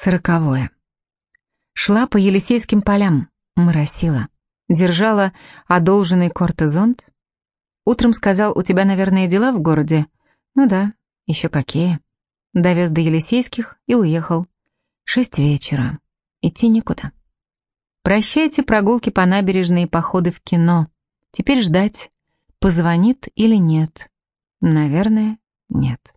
Сороковое. Шла по Елисейским полям, моросила. Держала одолженный кортезонт. Утром сказал, у тебя, наверное, дела в городе? Ну да, еще какие. Довез до Елисейских и уехал. Шесть вечера. Идти некуда". Прощайте прогулки по набережной и походы в кино. Теперь ждать, позвонит или нет. Наверное, нет.